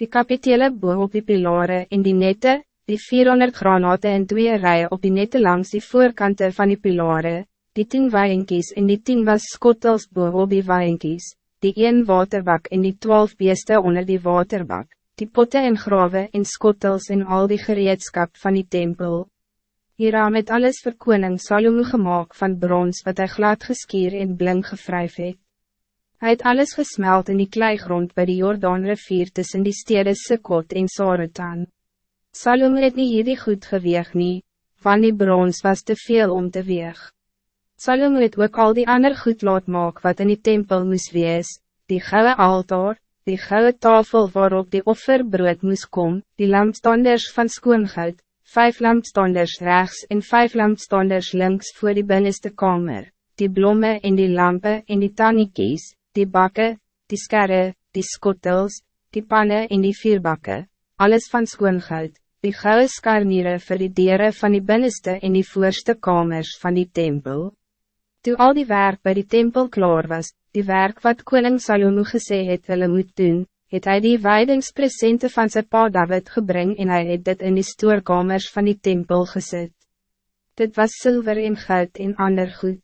Die kapitele boog op die pilare en die nette, die 400 granaten en twee rijen op die nette langs die voorkante van die pilare, die 10 waaienkies en die 10 was skottels boog op die waaienkies, die 1 waterbak en die 12 beeste onder die waterbak, die potte en grawe en skottels en al die gereedskap van die tempel. Hieraan het alles vir koning Salomo gemaakt van brons wat hij glad geskier en bling gevryf het. Hij het alles gesmeld in die kleigrond bij de Jordaanrivier tussen die steden Sekot en Saretan. Salomo het nie hierdie goed geweeg nie, van die brons was te veel om te weeg. Salomo het ook al die ander goed laat maak wat in die tempel moes wees, die gouden altaar, die gouden tafel waarop die offerbrood moes kom, die lampstanders van skoongoud, vijf lampstanders rechts en vijf lampstanders links voor die binnenste kamer, die bloemen en die lampen en die tanniekies, die bakken, die skerre, die skottels, die pannen en die vierbakken, alles van skoongoud, die gouden skarniere vir die dieren van die binnenste en die voorste kamers van die tempel. Toen al die werk bij die tempel klaar was, die werk wat koning Salomo gesê het hulle moet doen, het hij die weidingspresente van zijn pa David gebring en hij het dit in die stoorkamers van die tempel gezet. Dit was zilver en goud en ander goed.